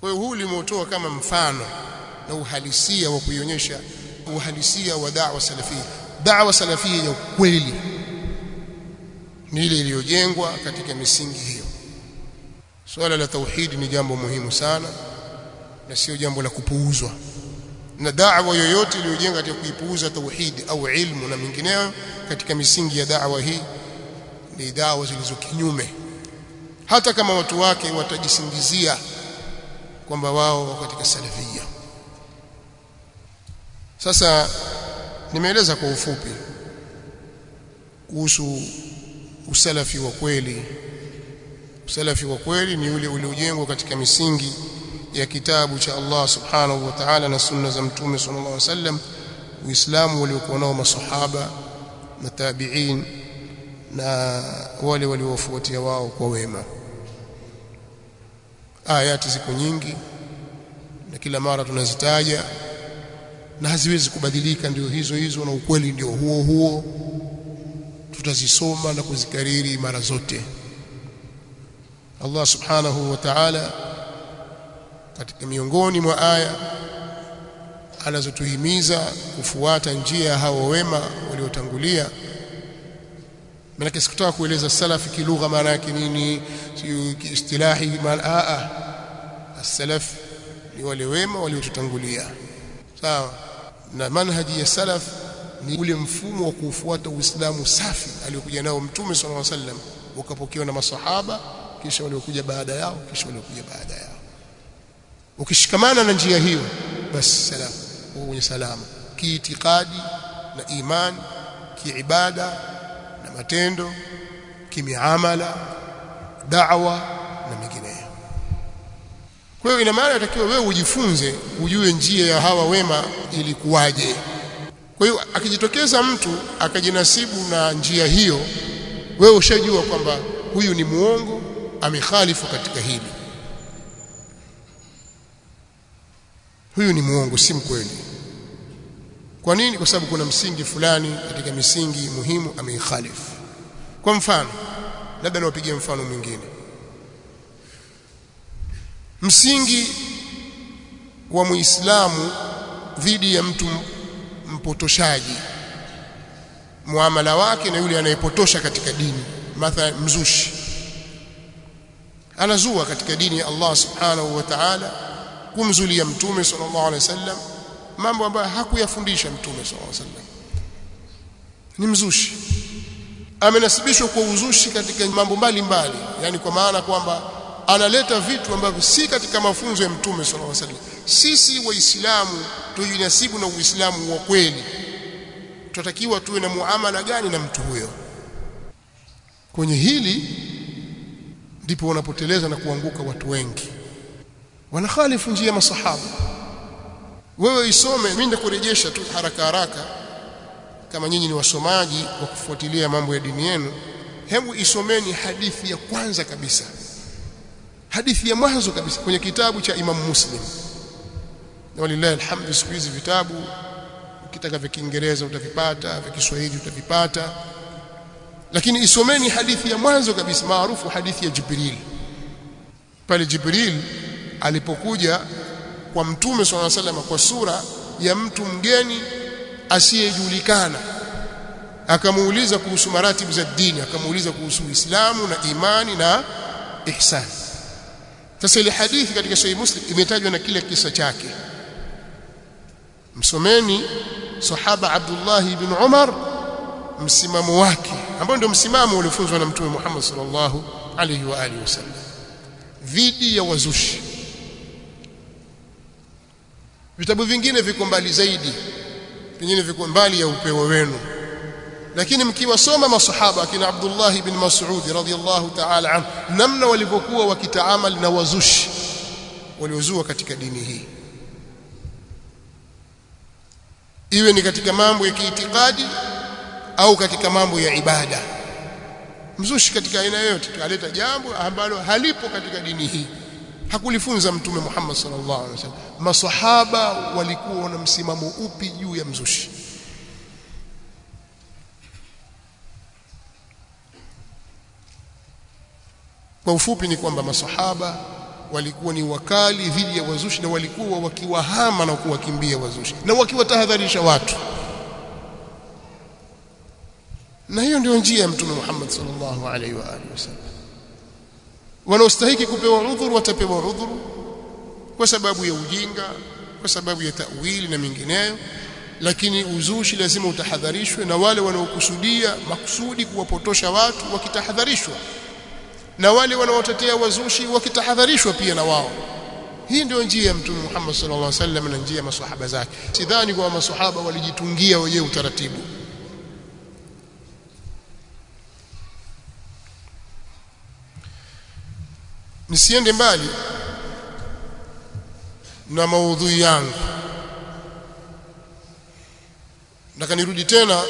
kwa hiyo huu limeutoa kama mfano na uhalisia wa kuionyesha uhalisia wa da'wa salafia da'wa salafia ya ukweli ni ile iliyojengwa katika misingi hiyo. Swala la tauhidi ni jambo muhimu sana na sio jambo la kupuuzwa. Na da'wa yoyote iliyojenga katika kuipuuza tauhidi au ilmu na mingineyo katika misingi ya da'wa hii ni da'wa zilizo kinyume. Hata kama watu wake watajisingizia kwamba wao katika salafia. Sasa nimeeleza kwa ufupi kuhusu usalafi wa kweli. Usalafi wa kweli ni ule uliojengwa katika misingi ya kitabu cha Allah subhanahu wa ta'ala na sunna za mtume sallallahu alaihi wasallam uislamu waliokuwa nao masahaba na tabi'in na wale waliowafuatia wao kwa wema ayati ziko nyingi na kila mara tunazitaja na haziwezi kubadilika ndio hizo hizo na ukweli ndio huo huo. Tutazisoma na kuzikariri mara zote. Allah subhanahu wa ta'ala katika miongoni mwa aya anazotuhimiza kufuata njia ya hao wema waliotangulia maana sikutaka kueleza salafi kilugha maana yake nini istilahi maana a salaf ni wale wema waliotutangulia. Sawa. Na manhaji ya salaf ni ule mfumo wa kuufuata Uislamu safi aliokuja nao Mtume sallallahu alaihi wasallam ukapokewa na masahaba kisha waliokuja baada yao kisha waliokuja baada yao. Ukishikamana na njia hiyo basi salaf uko kwenye salama. Kiitikadi na imani kiibada na matendo kimiamala da'wa na mengineyo. Kwa hiyo ina maana inatakiwa wewe ujifunze ujue njia ya hawa wema ilikuwaje. Kwa hiyo akijitokeza mtu akajinasibu na njia hiyo wewe ushajua kwamba huyu ni muongo amekhalifu katika hili. Huyu ni muongo si mkweli kwa nini? Kwa sababu kuna msingi fulani katika misingi muhimu ameikhalifu kwa mfano labda niwapigie mfano mwingine. Msingi wa muislamu dhidi ya mtu mpotoshaji muamala wake na yule anayepotosha katika dini mathalan mzushi. Anazua katika dini ya Allah subhanahu wa ta'ala kumzulia mtume sallallahu alaihi wasallam mambo ambayo hakuyafundisha mtume sallallahu alaihi wasallam. Ni mzushi. Amenasibishwa kwa uzushi katika mambo mbalimbali yani kwa maana kwamba analeta vitu ambavyo si katika mafunzo ya mtume sallallahu alaihi wasallam. Sisi waislamu tujinasibu na uislamu wa kweli. Tutatakiwa tuwe na muamala gani na mtu huyo? Kwenye hili ndipo wanapoteleza na kuanguka watu wengi. Wanakhalifu njia ya masahaba wewe isome mimi ndakurejesha tu haraka haraka. Kama nyinyi ni wasomaji wa kufuatilia mambo ya dini yenu hebu isomeni hadithi ya kwanza kabisa. Hadithi ya mwanzo kabisa kwenye kitabu cha Imam Muslim. Na walilahi alhamdu siku hizi vitabu ukitaka vya Kiingereza utavipata vya Kiswahili utavipata. Lakini isomeni hadithi ya mwanzo kabisa maarufu hadithi ya Jibril. Pale Jibril alipokuja kwa mtume swalla sallam kwa sura ya mtu mgeni asiyejulikana. Akamuuliza kuhusu maratibu za dini akamuuliza kuhusu Uislamu na imani na ihsan. Sasa ile hadithi katika Sahih Muslim imetajwa na kile kisa chake. Msomeni sahaba Abdullah ibn Umar msimamo wake ambao ndio msimamo uliofunzwa na mtume Muhammad sallallahu alaihi wa alihi wasallam dhidi ya wazushi vitabu vingine viko mbali zaidi. Vingine viko mbali ya upeo wenu. Lakini mkiwasoma masahaba akina Abdullah ibn Mas'ud radhiyallahu ta'ala anhu namna walivyokuwa wakitaamali na wazushi waliozua katika dini hii. Iwe ni katika mambo ya kiitikadi au katika mambo ya ibada. Mzushi katika aina yoyote aleta jambo ambalo halipo katika dini hii hakulifunza mtume Muhammad sallallahu alaihi wasallam. Maswahaba walikuwa na msimamo upi juu ya mzushi? Kwa ufupi ni kwamba maswahaba walikuwa ni wakali dhidi ya wazushi na walikuwa wakiwahama na kuwakimbia wazushi na wakiwatahadharisha watu. Na hiyo ndio njia ya mtume Muhammad sallallahu alaihi wa alihi wasallam wanaostahiki kupewa udhuru watapewa udhuru kwa sababu ya ujinga kwa sababu ya tawili na mingineyo lakini uzushi lazima utahadharishwe na wale wanaokusudia makusudi kuwapotosha watu wakitahadharishwa na wale wanaotetea wazushi wakitahadharishwa pia na wao. Hii ndio njia ya mtume Muhammad sallallahu alaihi wasallam na njia ya maswahaba zake. Sidhani kwa maswahaba walijitungia wenyewe utaratibu nisiende mbali na maudhui yangu. Nataka nirudi tena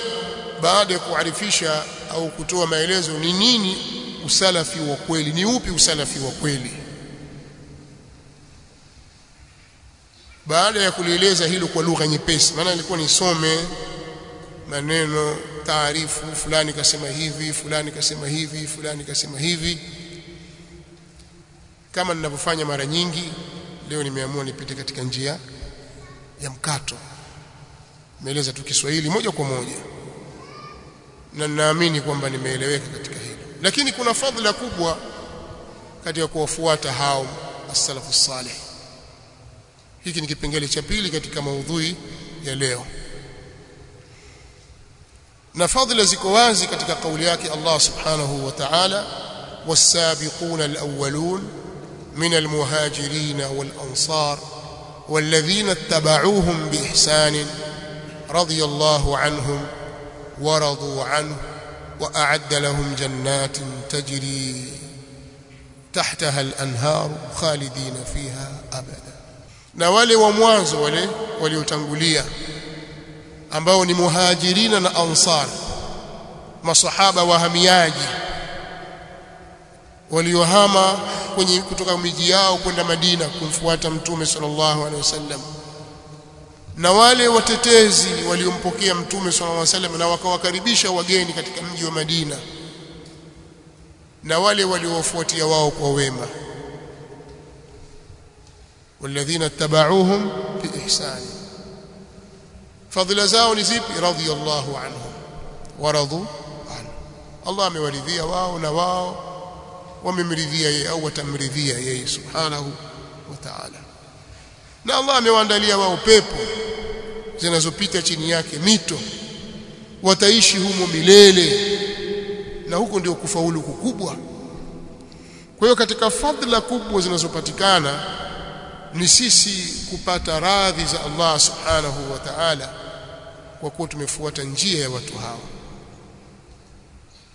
baada ya kuarifisha au kutoa maelezo ni nini usalafi wa kweli ni upi usalafi wa kweli. Baada ya kulieleza hilo kwa lugha nyepesi maana nilikuwa nisome maneno taarifu fulani kasema hivi fulani kasema hivi fulani kasema hivi kama ninavyofanya mara nyingi leo nimeamua nipite katika njia ya mkato. Nimeeleza tu Kiswahili moja kwa moja. Na ninaamini kwamba nimeeleweka katika hilo. Lakini kuna fadhila kubwa katika kuwafuata hao as-salafu salih. Hiki ni kipengele cha pili katika maudhui ya leo. Na fadhila ziko wazi katika kauli yake Allah subhanahu wa ta'ala was-sabiquna al-awwalun من المهاجرين والأنصار والذين اتبعوهم بإحسان رضي الله عنهم ورضوا عنه وأعد لهم جنات تجري تحتها الأنهار خالدين فيها أبدا. Na wale wa mwanzo wale waliotangulia ambao ansar masahaba wahamiaji waliohama kwenye kutoka miji yao kwenda Madina kumfuata mtume sallallahu alaihi wasallam na wale watetezi waliompokea mtume sallallahu alaihi wasallam na wakawakaribisha wageni katika mji wa Madina na wale waliowafuatia wao kwa wema والذين اتبعوهم بإحسان فضل zao ni zipi radiyallahu anhum waradu anhu Allah amewaridhia wao na wao wamemridhia yeye au watamridhia yeye subhanahu wa ta'ala. Na Allah amewaandalia wao pepo zinazopita chini yake mito. Wataishi humo milele. Na huko ndio kufaulu kukubwa. Kwa hiyo katika fadhila kubwa zinazopatikana ni sisi kupata radhi za Allah subhanahu wa ta'ala kwa kuwa tumefuata njia ya watu hawa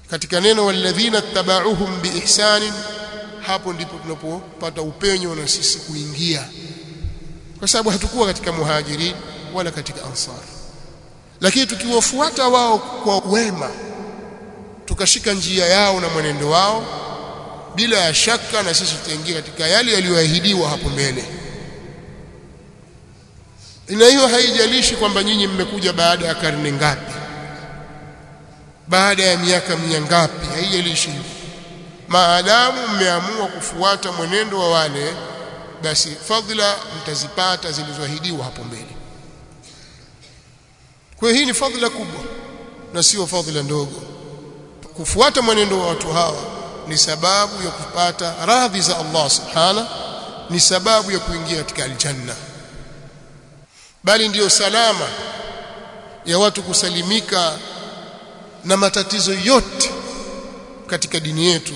katika neno walladhina tabauhum biihsanin hapo ndipo tunapopata upenyo na sisi kuingia. Kwa sababu hatukuwa katika muhajirin wala katika ansar. Lakini tukiwafuata wao kwa wema tukashika njia yao na mwenendo wao bila ya shaka na sisi tutaingia katika yale yaliyoahidiwa hapo mbele. Na hiyo haijalishi kwamba nyinyi mmekuja baada ya karne ngapi baada ya miaka mia ngapi haijalishi. Maadamu mmeamua kufuata mwenendo wa wale basi fadhila mtazipata zilizoahidiwa hapo mbele. Kwa hii ni fadhila kubwa na sio fadhila ndogo. Kufuata mwenendo wa watu hawa ni sababu ya kupata radhi za Allah subhana ni sababu ya kuingia katika aljanna. Bali ndiyo salama ya watu kusalimika na matatizo yote katika dini yetu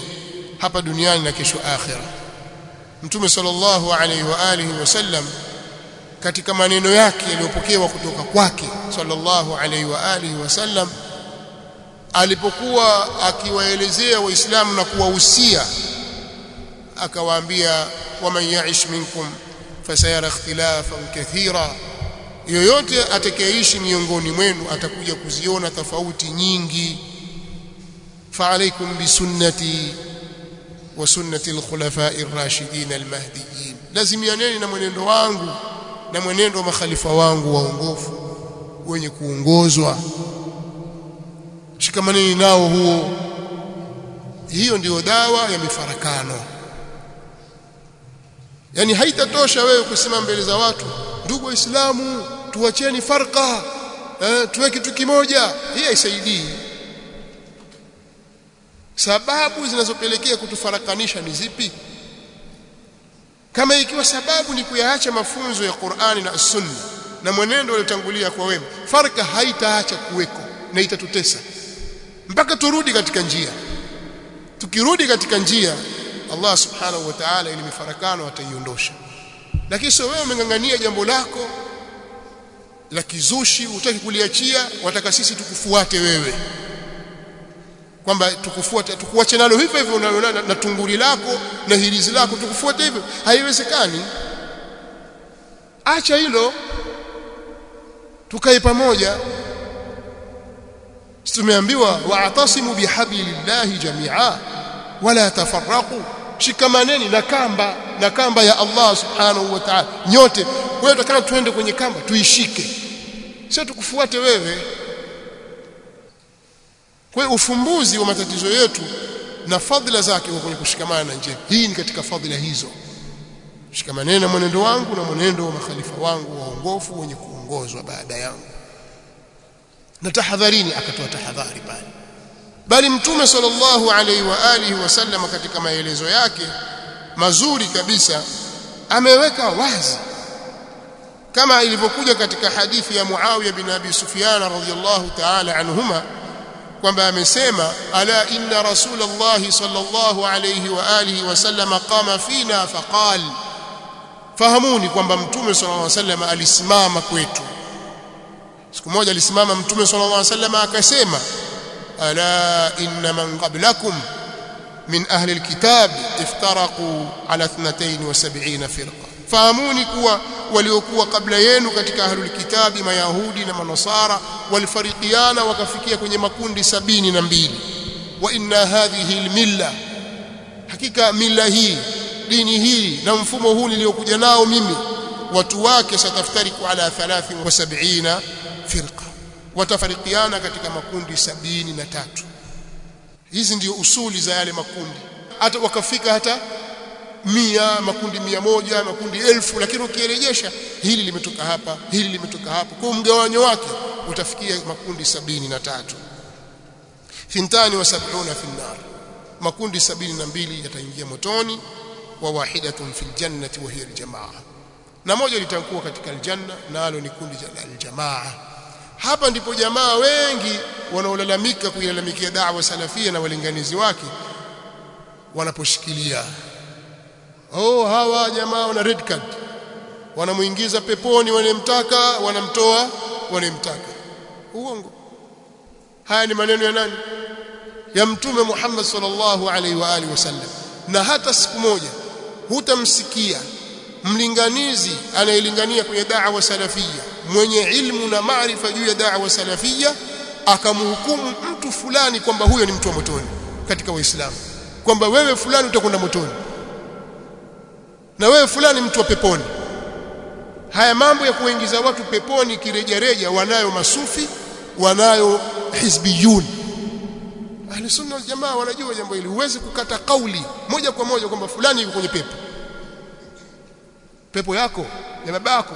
hapa duniani na kesho akhira Mtume sallallahu alaihi wa alihi wasallam katika maneno yake yaliyopokewa kutoka kwake sallallahu alaihi wa alihi wasallam alipokuwa akiwaelezea waislamu na kuwahusia akawaambia waman ya'ish minkum fasayara ikhtilafan kathira yoyote atakayeishi miongoni mwenu atakuja kuziona tofauti nyingi فعليكم بسنتي وسنة الخلفاء الراشدين المهديين lazimianeni na mwenendo wangu na mwenendo wa makhalifa wangu waongofu wenye kuongozwa shikamaneni nao huo hiyo ndiyo dawa ya mifarakano yani haitatosha wewe kusema mbele za watu ndugu waislamu tuacheni farqa eh, tuwe kitu kimoja. Hii haisaidii. Sababu zinazopelekea kutufarakanisha ni zipi? Kama ikiwa sababu ni kuyaacha mafunzo ya Qur'ani na Sunna na mwenendo uliotangulia kwa wema farka haitaacha kuweko na itatutesa. Mpaka turudi katika njia. Tukirudi katika njia Allah subhanahu wa ta'ala ili mifarakano ataiondosha lakini sio wewe umengangania jambo lako la kizushi utaki kuliachia wataka sisi tukufuate wewe. Kwamba tukufuate tukuache nalo hivyo hivyo na, na, na tunguli lako na hirizi lako tukufuate hivyo. Haiwezekani. Acha hilo tukae pamoja. Tumeambiwa wa'tasimu bihablillahi jami'a wala tafarraqu. Shikamaneni na kamba na kamba ya Allah subhanahu wa ta'ala. Nyote. Wewe utakana tuende kwenye kamba tuishike sio tukufuate wewe. Kwa ufumbuzi wa matatizo yetu na fadhila zake kwenye kushikamana na njia hii ni katika fadhila hizo. Shikamaneni na mwenendo wangu na mwenendo wa makhalifa wangu waongofu wenye kuongozwa baada yangu. Na tahadharini akatoa tahadhari pale. Bali mtume sallallahu alaihi wa alihi wasallam katika maelezo yake mazuri kabisa ameweka wazi kama ilivyokuja katika hadithi ya Muawiya bin Abi Sufyan radhiyallahu ta'ala anhuma kwamba amesema ala inna rasulullah sallallahu alayhi wa alihi wasallam qama fina faqal. Fahamuni kwamba mtume sallallahu alayhi wasallam alisimama kwetu. Siku moja alisimama mtume sallallahu alayhi wasallam akasema ala inna man qablakum min ahli alkitab iftaraqu ala 72 firqa fahamuni kuwa waliokuwa kabla yenu katika ahlul kitabi mayahudi na manasara walifarikiana wakafikia kwenye makundi sabini na mbili. Wa inna hadhihi almilla hakika mila hii dini hii na mfumo huu niliokuja nao mimi watu wake sataftariku ala 73 firqa watafarikiana katika makundi sabini na tatu. Hizi ndio usuli za yale makundi. Hata wakafika hata mia makundi mia moja makundi elfu lakini ukirejesha hili limetoka hapa hili limetoka hapa kwa mgawanyo wake utafikia makundi sabini na tatu. Thintani wa sab'una fi nar makundi sabini na mbili yataingia motoni wa wahidatun fil jannati wa hiya aljamaa. Na moja litakuwa katika aljanna nalo ni kundi la aljamaa. Hapa ndipo jamaa wengi wanaolalamika kuilalamikia da'wa salafia na walinganizi wake wanaposhikilia oh hawa jamaa wana red card. Wanamuingiza peponi wanemtaka wanamtoa wanemtaka uongo. Haya ni maneno ya nani? Ya mtume Muhammad sallallahu alaihi wa alihi wasallam. Na hata siku moja hutamsikia mlinganizi anayelingania kwenye da'wa salafia mwenye ilmu na maarifa juu ya da'wa salafia akamhukumu mtu fulani kwamba huyo ni mtu wa motoni katika waislamu. Kwamba wewe fulani utakwenda motoni na wewe fulani mtu wa peponi. Haya mambo ya kuingiza watu peponi kirejareja wanayo masufi wanayo hizbiyun. Ahli sunna wal jamaa wanajua jambo hili. Huwezi kukata kauli moja kwa moja kwamba fulani yuko kwenye pepo. Pepo yako ya babako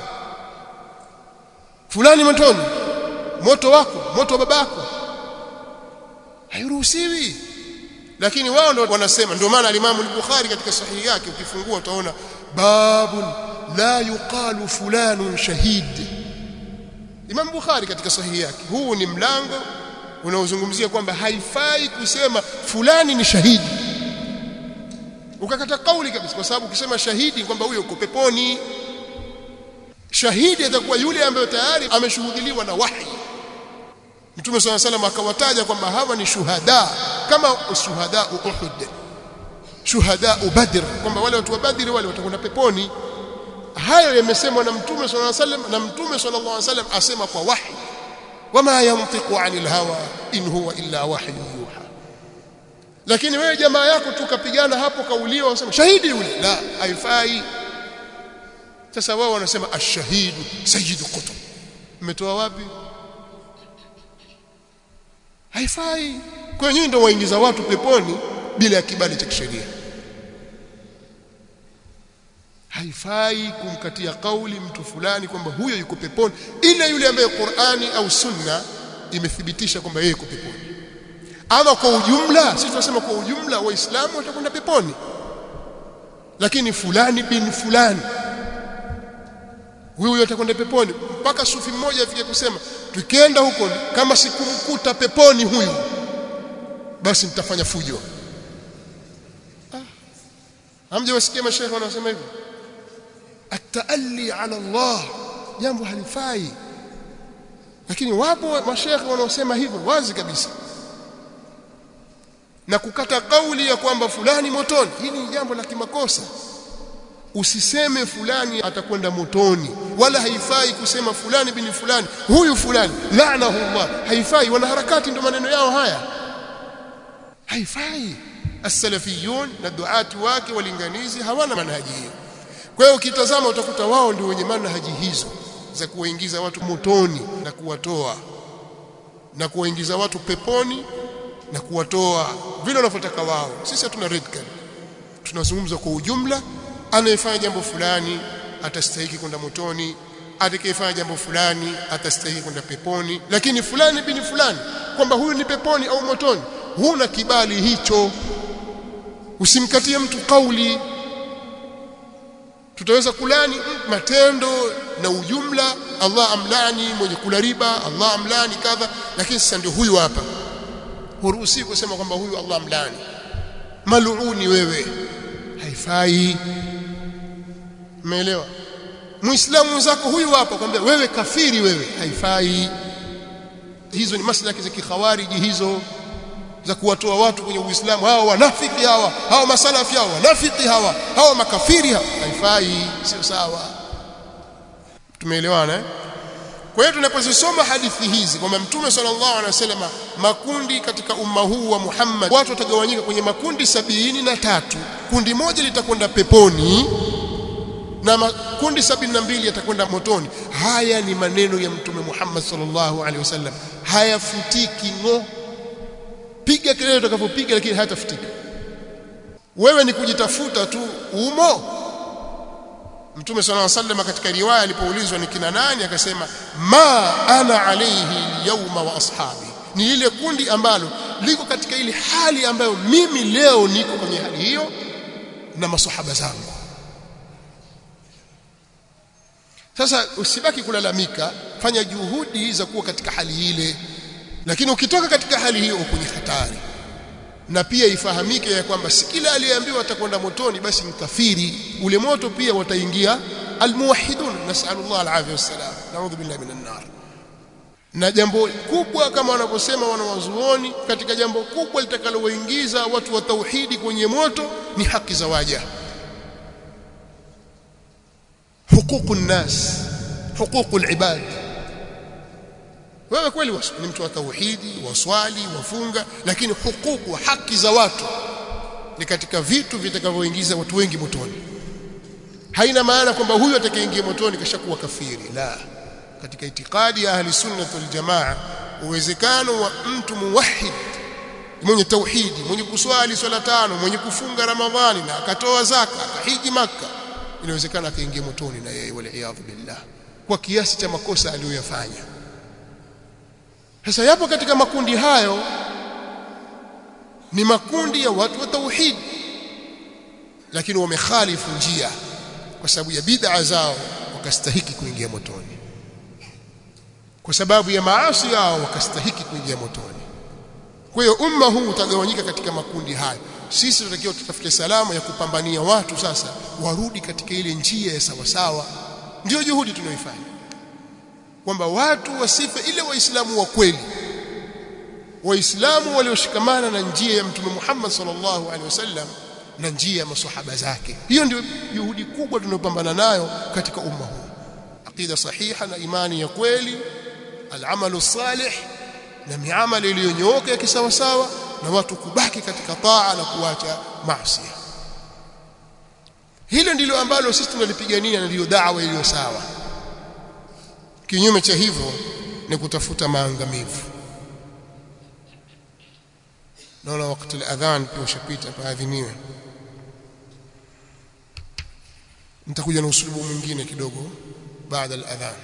fulani motoni moto wako moto wa babako hairuhusiwi lakini wao ndio wanasema ndio maana alimamu al-Bukhari katika sahihi yake ukifungua utaona babun la yuqalu fulanun shahid. Imam Bukhari katika sahihi yake huu ni mlango unaozungumzia kwamba haifai kusema fulani ni shahidi ukakata kauli kabisa kwa sababu ukisema shahidi kwamba huyo uko peponi. Shahidi atakuwa yule ambaye tayari ameshuhudiliwa na wahi Mtume swalla salam akawataja kwamba hawa ni shuhada kama shuhada Uhud shuhada Badr kwamba wale watu wa Badr wale watakwenda peponi. Hayo yamesemwa na Mtume swalla salam na Mtume sallallahu alaihi wasallam asema kwa wahi wama yantiqu anil hawa in huwa illa wahyu yuha. Lakini wewe jamaa yako tu kapigana hapo kauliwa unasema shahidi yule? La haifai. Sasa wao wanasema ash-shahidu sayyidu qutb mmetoa wapi haifai. Kwa nyinyi ndio waingiza watu peponi bila ya kibali cha kisheria. Haifai kumkatia kauli mtu fulani kwamba huyo yuko peponi ila yule ambaye Qur'ani au Sunna imethibitisha kwamba yeye yuko peponi. Ama kwa ujumla sisi tunasema kwa ujumla waislamu watakwenda peponi. Lakini fulani bin fulani huyo atakwenda peponi. Mpaka sufi mmoja afike kusema tukienda huko kama sikumkuta peponi huyu basi nitafanya fujo. Ah. hamjawasikia mashaikh wanasema hivyo at-taalli ala Allah jambo halifai. Lakini wapo mashaikh wanaosema hivyo wazi kabisa. Na kukata kauli ya kwamba fulani motoni hili ni jambo la kimakosa usiseme fulani atakwenda motoni wala haifai kusema fulani bin fulani huyu fulani laanahu Allah. Haifai wanaharakati ndio maneno yao haya. Haifai. As-salafiyun na duati wake walinganizi hawana manhaji hiyo. Kwa hiyo ukitazama utakuta wao ndio wenye manhaji hizo za kuwaingiza watu motoni na kuwatoa na kuwaingiza watu peponi na kuwatoa. Vile wanavyotaka wao. Sisi hatuna red card tunazungumza kwa ujumla anayefanya jambo fulani atastahili kwenda motoni. Atakayefanya jambo fulani atastahili kwenda peponi. Lakini fulani bini fulani kwamba huyu ni peponi au motoni huna kibali hicho. Usimkatie mtu kauli. Tutaweza kulani matendo na ujumla. Allah amlani mwenye kula riba Allah amlani kadha. Lakini sasa ndio huyu hapa. Huruhusi kusema kwamba huyu Allah amlani. Maluuni wewe. Haifai umeelewa? Muislamu mwenzako huyu hapa kwambia wewe kafiri wewe. Haifai. Hizo ni maslaki za kikhawariji hizo za kuwatoa watu kwenye uislamu. Hawa wanafiki hawa hawa masalafi hawa wanafiki hawa hawa makafiri hawa. Haifai sio sawa. Tumeelewana eh? Kwa hiyo tunapozisoma hadithi hizi kwamba mtume sallallahu alaihi wasallam makundi katika umma huu wa Muhammad watu watagawanyika kwenye makundi sabini na tatu kundi moja litakwenda peponi na makundi sabini na mbili yatakwenda motoni. Haya ni maneno ya mtume Muhammad sallallahu alaihi wasallam. Hayafutiki ngo. Piga kelele utakapopiga lakini hayatafutika. Wewe ni kujitafuta tu umo. Mtume sallallahu alaihi wasallam katika riwaya alipoulizwa ni kina nani akasema ma ana alaihi yauma wa ashabi. Ni lile kundi ambalo liko katika ile hali ambayo mimi leo niko kwenye hali hiyo na masahaba zangu. Sasa usibaki kulalamika fanya juhudi za kuwa katika hali ile. Lakini ukitoka katika hali hiyo kwenye hatari. Na pia ifahamike ya kwamba si kila aliyeambiwa atakwenda motoni basi mkafiri ule moto pia wataingia almuwahidun nas'alullah alafia wassalam naudhu billahi minan nar. Na jambo kubwa kama wanavyosema wanawazuoni katika jambo kubwa litakalowaingiza watu wa tauhidi kwenye moto ni haki za waja huququ nnas huququ alibad. Wewe kweli ni mtu wa tauhidi waswali wafunga lakini hukuku haki za watu ni katika vitu vitakavyoingiza watu wengi motoni. Haina maana kwamba huyu atakayeingia motoni kashakuwa kafiri la. Katika itikadi ya ahli sunna wal jamaa uwezekano wa mtu muwahid mwenye tauhidi mwenye kuswali swala tano mwenye kufunga ramadhani na akatoa zaka akahiji maka inawezekana akaingia motoni na yeye waliyadhu billah kwa kiasi cha makosa aliyoyafanya. Sasa yapo katika makundi hayo ni makundi ya watu wa tauhid lakini wamekhalifu njia kwa sababu ya bid'a zao wakastahiki kuingia motoni. Kwa sababu ya maasi yao wakastahiki kuingia motoni. Kwa hiyo umma huu utagawanyika katika makundi hayo sisi tunatakiwa tutafute salama ya kupambania watu sasa warudi katika ile njia ya sawasawa. Ndio juhudi tunayoifanya kwamba watu wasife ile waislamu wa kweli waislamu walioshikamana na njia ya mtume Muhammad sallallahu alaihi wasallam na njia ya maswahaba zake. Hiyo ndio juhudi kubwa tunayopambana nayo katika umma huu. Aqida sahiha na imani ya kweli alamalu salih na miamala iliyonyooka ya kisawasawa na watu kubaki katika taa na kuacha maasi. Hilo ndilo ambalo sisi tunalipigania na ndio da'wa iliyo sawa. Kinyume cha hivyo ni kutafuta maangamivu. Naona wakati al-adhan pia ushapita paadhiniwe nitakuja na usulubu mwingine kidogo baada al-adhan